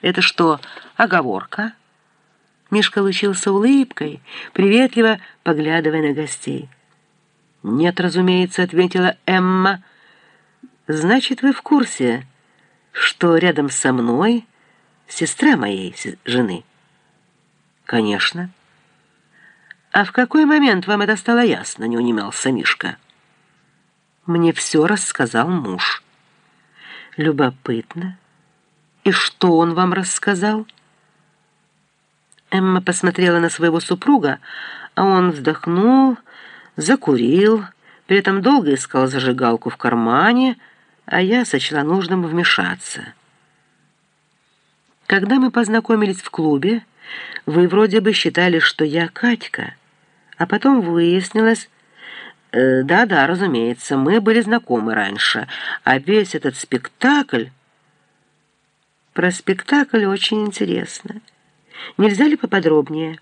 Это что, оговорка?» Мишка лучился улыбкой, приветливо поглядывая на гостей. «Нет, разумеется», — ответила Эмма. «Значит, вы в курсе, что рядом со мной сестра моей жены?» «Конечно». «А в какой момент вам это стало ясно?» — не унимался Мишка. «Мне все рассказал муж». «Любопытно. И что он вам рассказал?» Эмма посмотрела на своего супруга, а он вздохнул, закурил, при этом долго искал зажигалку в кармане, а я сочла нужным вмешаться. Когда мы познакомились в клубе, вы вроде бы считали, что я Катька, а потом выяснилось... Э, да-да, разумеется, мы были знакомы раньше, а весь этот спектакль... Про спектакль очень интересно. Нельзя ли поподробнее?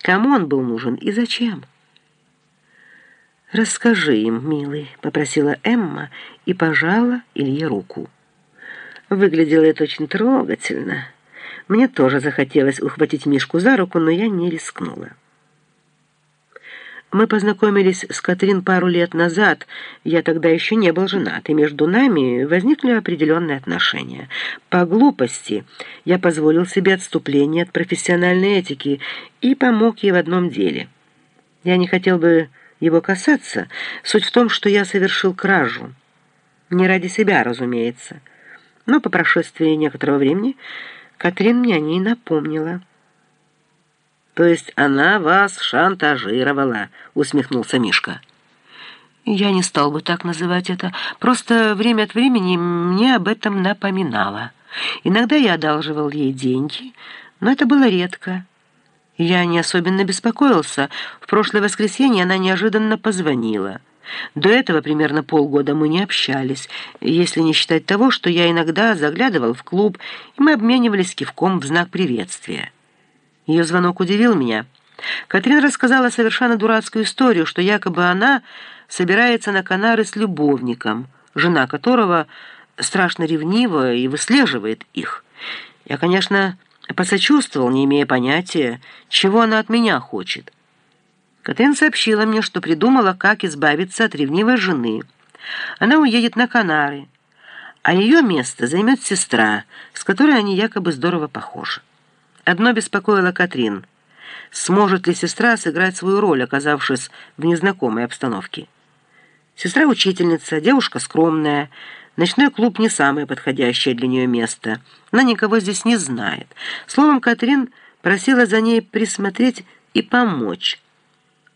Кому он был нужен и зачем? «Расскажи им, милый», — попросила Эмма и пожала Илье руку. Выглядело это очень трогательно. Мне тоже захотелось ухватить Мишку за руку, но я не рискнула. Мы познакомились с Катрин пару лет назад. Я тогда еще не был женат, и между нами возникли определенные отношения. По глупости я позволил себе отступление от профессиональной этики и помог ей в одном деле. Я не хотел бы его касаться. Суть в том, что я совершил кражу. Не ради себя, разумеется. Но по прошествии некоторого времени Катрин мне о ней напомнила. «То есть она вас шантажировала?» — усмехнулся Мишка. «Я не стал бы так называть это. Просто время от времени мне об этом напоминала. Иногда я одалживал ей деньги, но это было редко. Я не особенно беспокоился. В прошлое воскресенье она неожиданно позвонила». До этого примерно полгода мы не общались, если не считать того, что я иногда заглядывал в клуб, и мы обменивались кивком в знак приветствия. Ее звонок удивил меня. Катрин рассказала совершенно дурацкую историю, что якобы она собирается на Канары с любовником, жена которого страшно ревнива и выслеживает их. Я, конечно, посочувствовал, не имея понятия, чего она от меня хочет. Катрин сообщила мне, что придумала, как избавиться от ревнивой жены. Она уедет на Канары, а ее место займет сестра, с которой они якобы здорово похожи. Одно беспокоило Катрин. Сможет ли сестра сыграть свою роль, оказавшись в незнакомой обстановке? Сестра учительница, девушка скромная, ночной клуб не самое подходящее для нее место. Она никого здесь не знает. Словом, Катрин просила за ней присмотреть и помочь.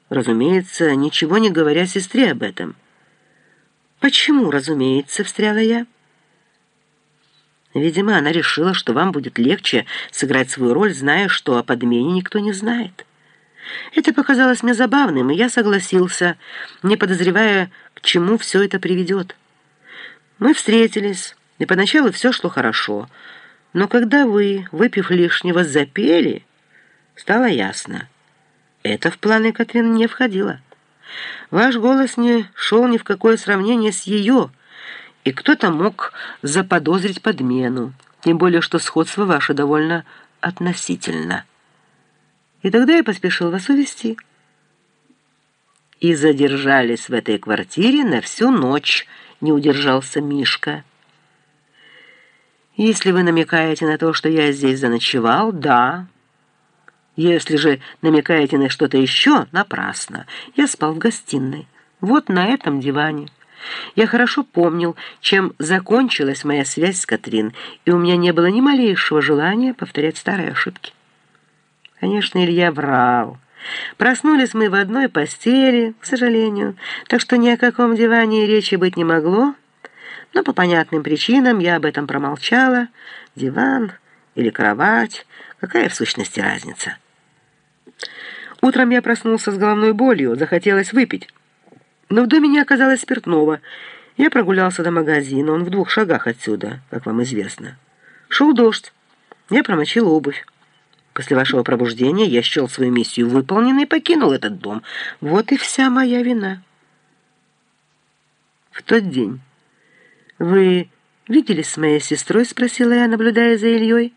Разумеется, ничего не говоря сестре об этом. «Почему, разумеется?» — встряла я. Видимо, она решила, что вам будет легче сыграть свою роль, зная, что о подмене никто не знает. Это показалось мне забавным, и я согласился, не подозревая, к чему все это приведет. Мы встретились, и поначалу все шло хорошо. Но когда вы, выпив лишнего, запели, стало ясно. Это в планы Катрин не входило. Ваш голос не шел ни в какое сравнение с ее и кто-то мог заподозрить подмену, тем более что сходство ваше довольно относительно. И тогда я поспешил вас увести. И задержались в этой квартире на всю ночь, не удержался Мишка. Если вы намекаете на то, что я здесь заночевал, да. Если же намекаете на что-то еще, напрасно. Я спал в гостиной, вот на этом диване. Я хорошо помнил, чем закончилась моя связь с Катрин, и у меня не было ни малейшего желания повторять старые ошибки. Конечно, Илья врал. Проснулись мы в одной постели, к сожалению, так что ни о каком диване речи быть не могло, но по понятным причинам я об этом промолчала. Диван или кровать, какая в сущности разница? Утром я проснулся с головной болью, захотелось выпить. Но в доме не оказалось спиртного. Я прогулялся до магазина, он в двух шагах отсюда, как вам известно. Шел дождь. Я промочил обувь. После вашего пробуждения я счел свою миссию выполненной и покинул этот дом. Вот и вся моя вина. В тот день вы виделись с моей сестрой, спросила я, наблюдая за Ильей.